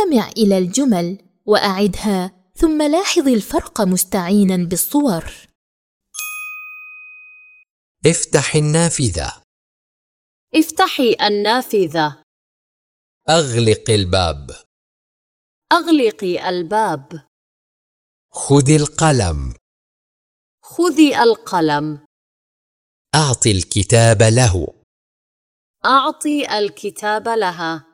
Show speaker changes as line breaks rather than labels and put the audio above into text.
استمع إلى الجمل وأعدها ثم لاحظ الفرق مستعينا بالصور.
افتح النافذة.
افتحي النافذة.
أغلق الباب.
أغلقي الباب.
خذي القلم.
خذي القلم.
أعطي الكتاب له.
أعطي الكتاب لها.